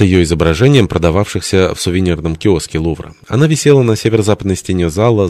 с ее изображением, продававшихся в сувенирном киоске Лувра. Она висела на северо-западной стене зала